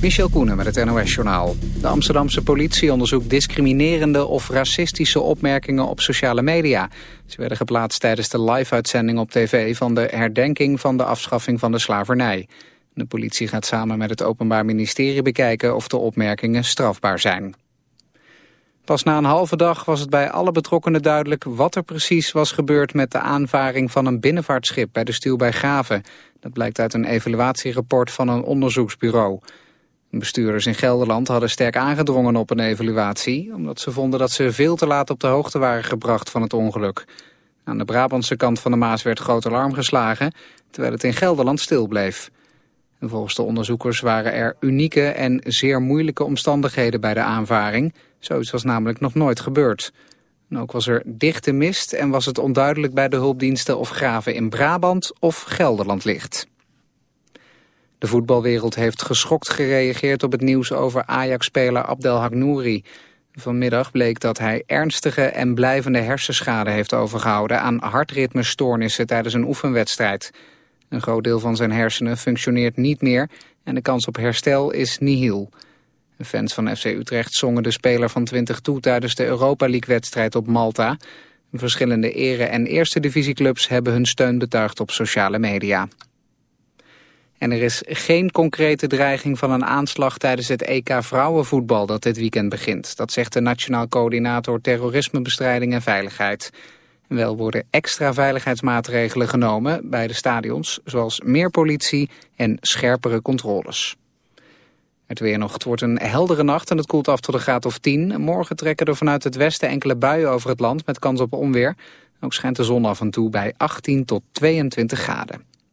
Michel Koenen met het NOS-journaal. De Amsterdamse politie onderzoekt discriminerende of racistische opmerkingen op sociale media. Ze werden geplaatst tijdens de live-uitzending op tv van de herdenking van de afschaffing van de slavernij. De politie gaat samen met het Openbaar Ministerie bekijken of de opmerkingen strafbaar zijn. Pas na een halve dag was het bij alle betrokkenen duidelijk wat er precies was gebeurd met de aanvaring van een binnenvaartschip bij de stuw bij Graven. Dat blijkt uit een evaluatierapport van een onderzoeksbureau. Bestuurders in Gelderland hadden sterk aangedrongen op een evaluatie... omdat ze vonden dat ze veel te laat op de hoogte waren gebracht van het ongeluk. Aan de Brabantse kant van de Maas werd groot alarm geslagen... terwijl het in Gelderland stil bleef. En volgens de onderzoekers waren er unieke en zeer moeilijke omstandigheden bij de aanvaring. Zoiets was namelijk nog nooit gebeurd. Ook was er dichte mist en was het onduidelijk bij de hulpdiensten... of graven in Brabant of Gelderland ligt. De voetbalwereld heeft geschokt gereageerd op het nieuws over Ajax-speler Abdel Hagnouri. Vanmiddag bleek dat hij ernstige en blijvende hersenschade heeft overgehouden aan hartritmestoornissen tijdens een oefenwedstrijd. Een groot deel van zijn hersenen functioneert niet meer en de kans op herstel is nihil. fans van FC Utrecht zongen de speler van 20 toe tijdens de Europa League-wedstrijd op Malta. Verschillende ere- en eerste divisieclubs hebben hun steun betuigd op sociale media. En er is geen concrete dreiging van een aanslag tijdens het EK vrouwenvoetbal dat dit weekend begint. Dat zegt de Nationaal Coördinator Terrorismebestrijding en Veiligheid. Wel worden extra veiligheidsmaatregelen genomen bij de stadions, zoals meer politie en scherpere controles. Het weer nog. Het wordt een heldere nacht en het koelt af tot een graad of 10. Morgen trekken er vanuit het westen enkele buien over het land met kans op onweer. Ook schijnt de zon af en toe bij 18 tot 22 graden.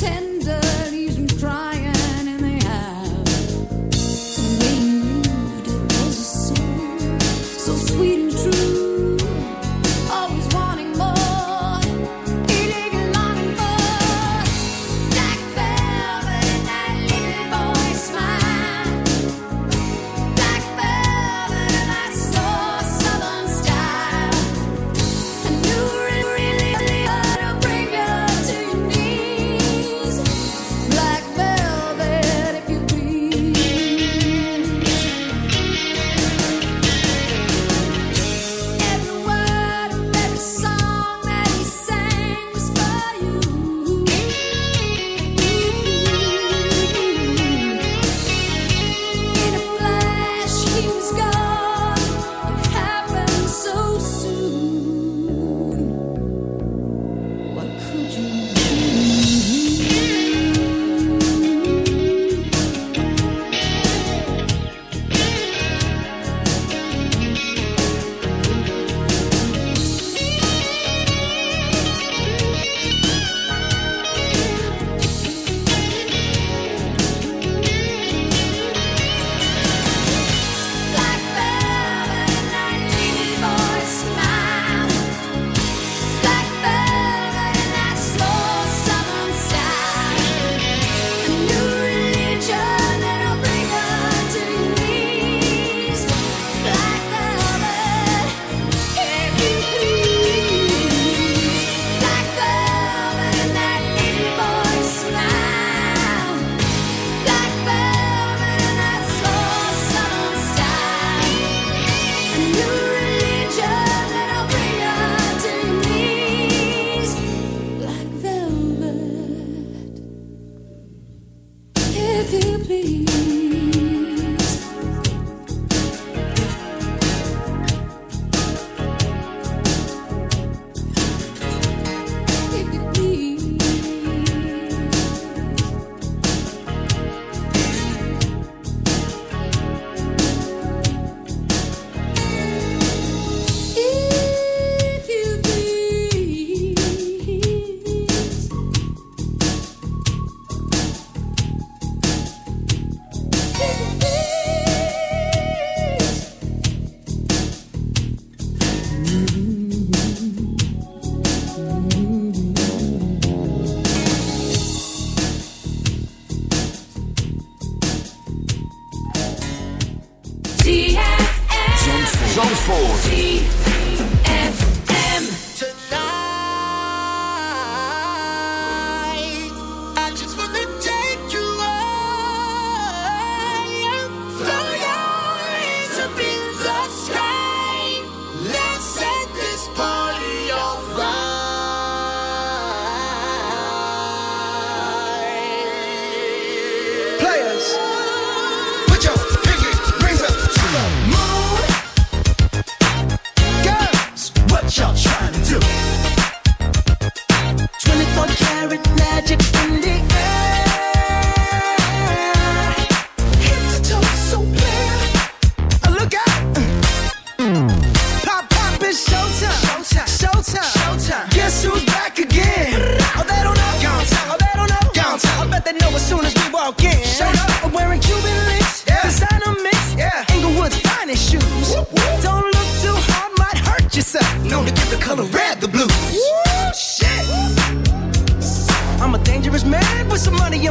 pretend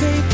take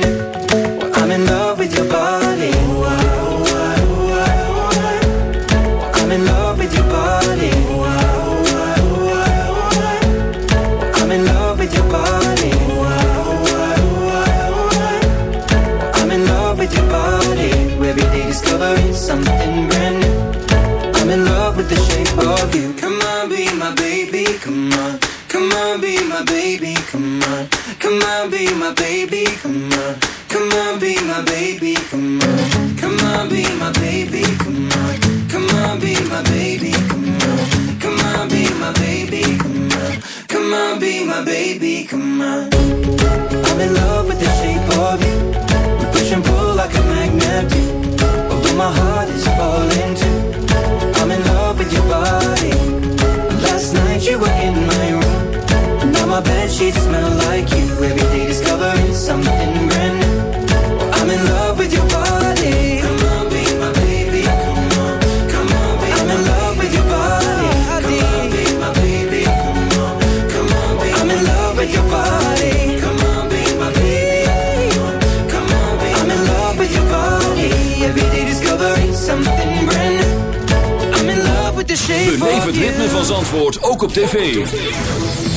Sheets smell like you. Every day discovering something brand new. I'm in love with your body. Come on, be my baby. Come on, come on, be I'm in love with your body. Come on, be my baby. Come on, come on, be I'm in love with your body. Come on, be my baby. Come on, come on, be I'm in love with your body. Every day discovering something brand new. I'm in love with the shape Beleef het you. ritme van Zandvoort ook op tv.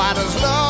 Why does love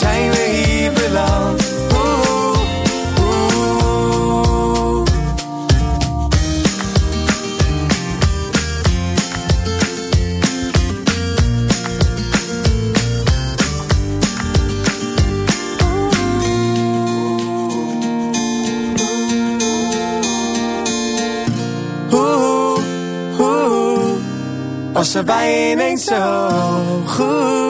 zijn we hier beland? Er bij ineens zo goed.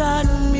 Beside me.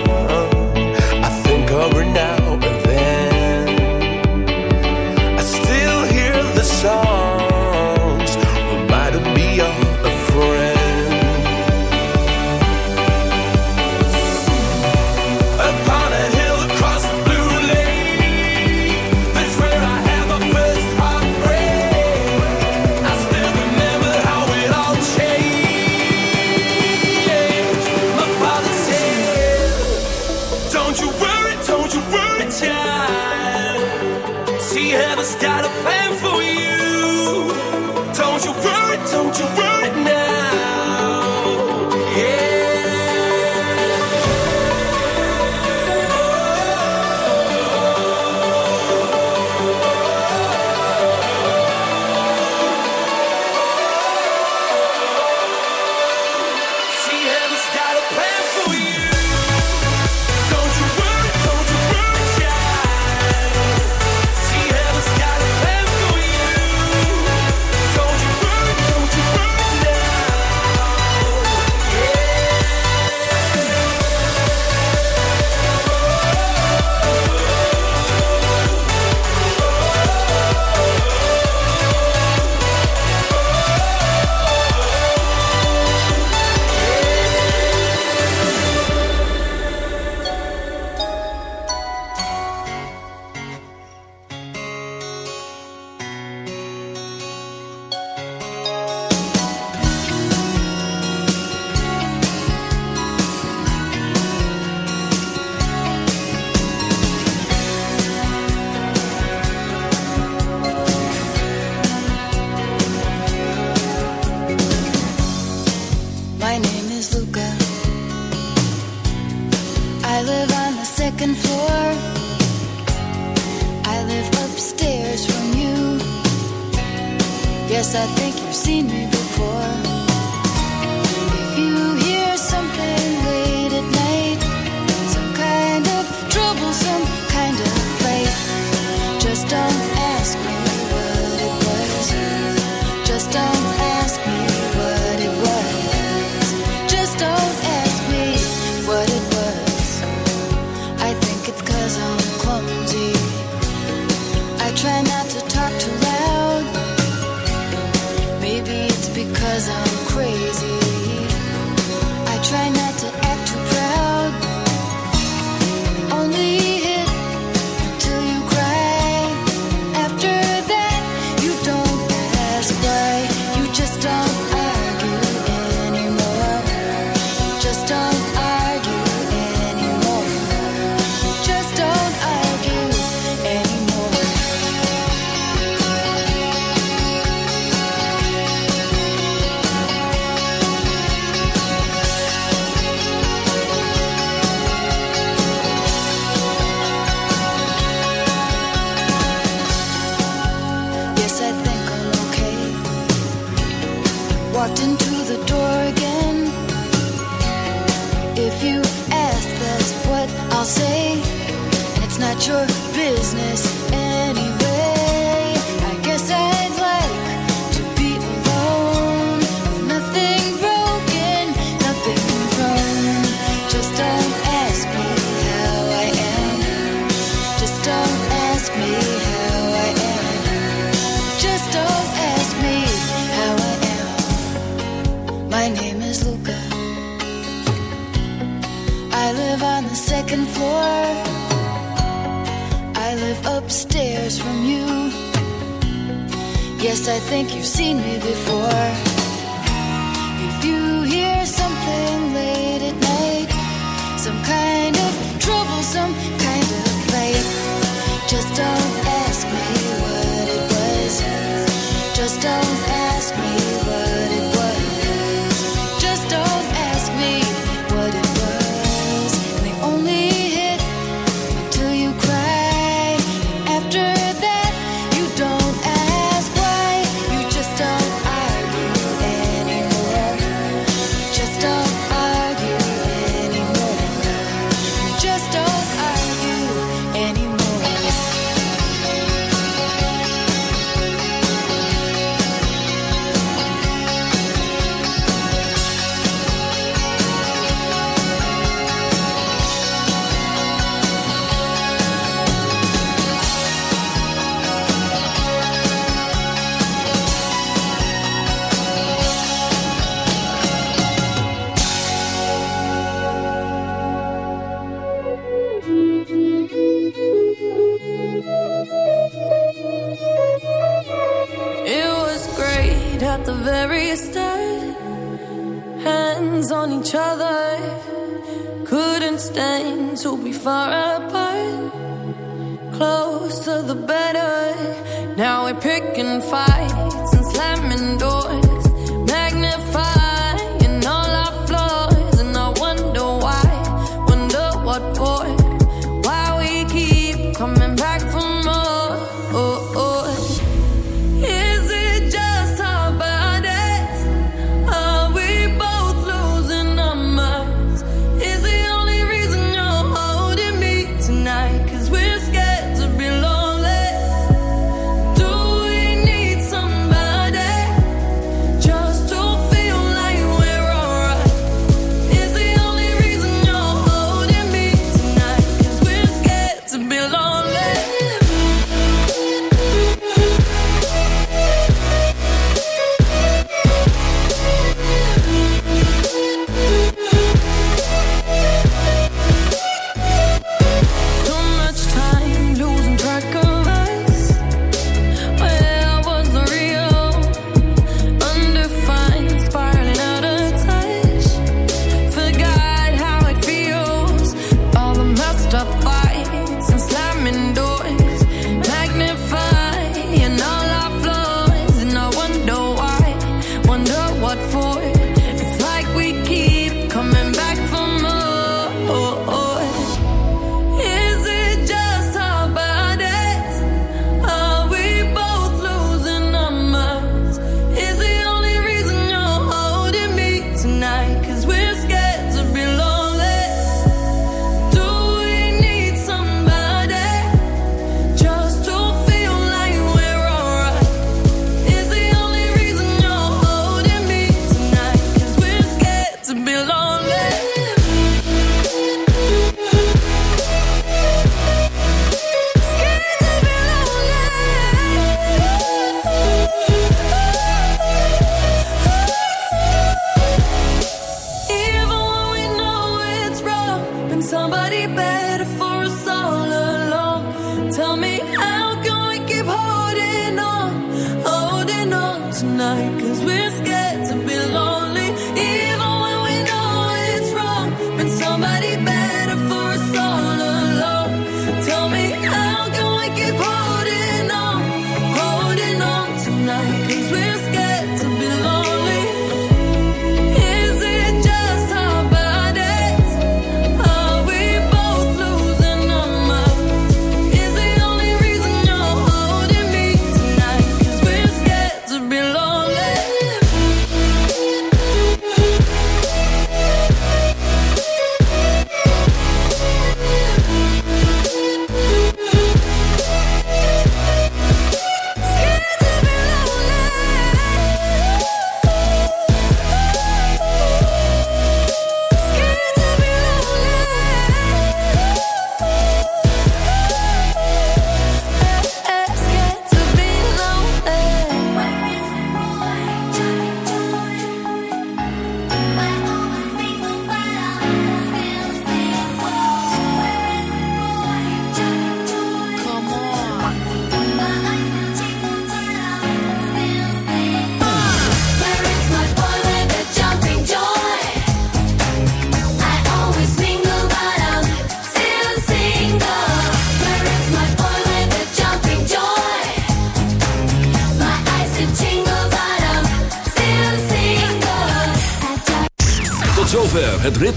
upstairs from you. Yes, I think you've seen me before. If you hear something late at night, some kind of troublesome. I could.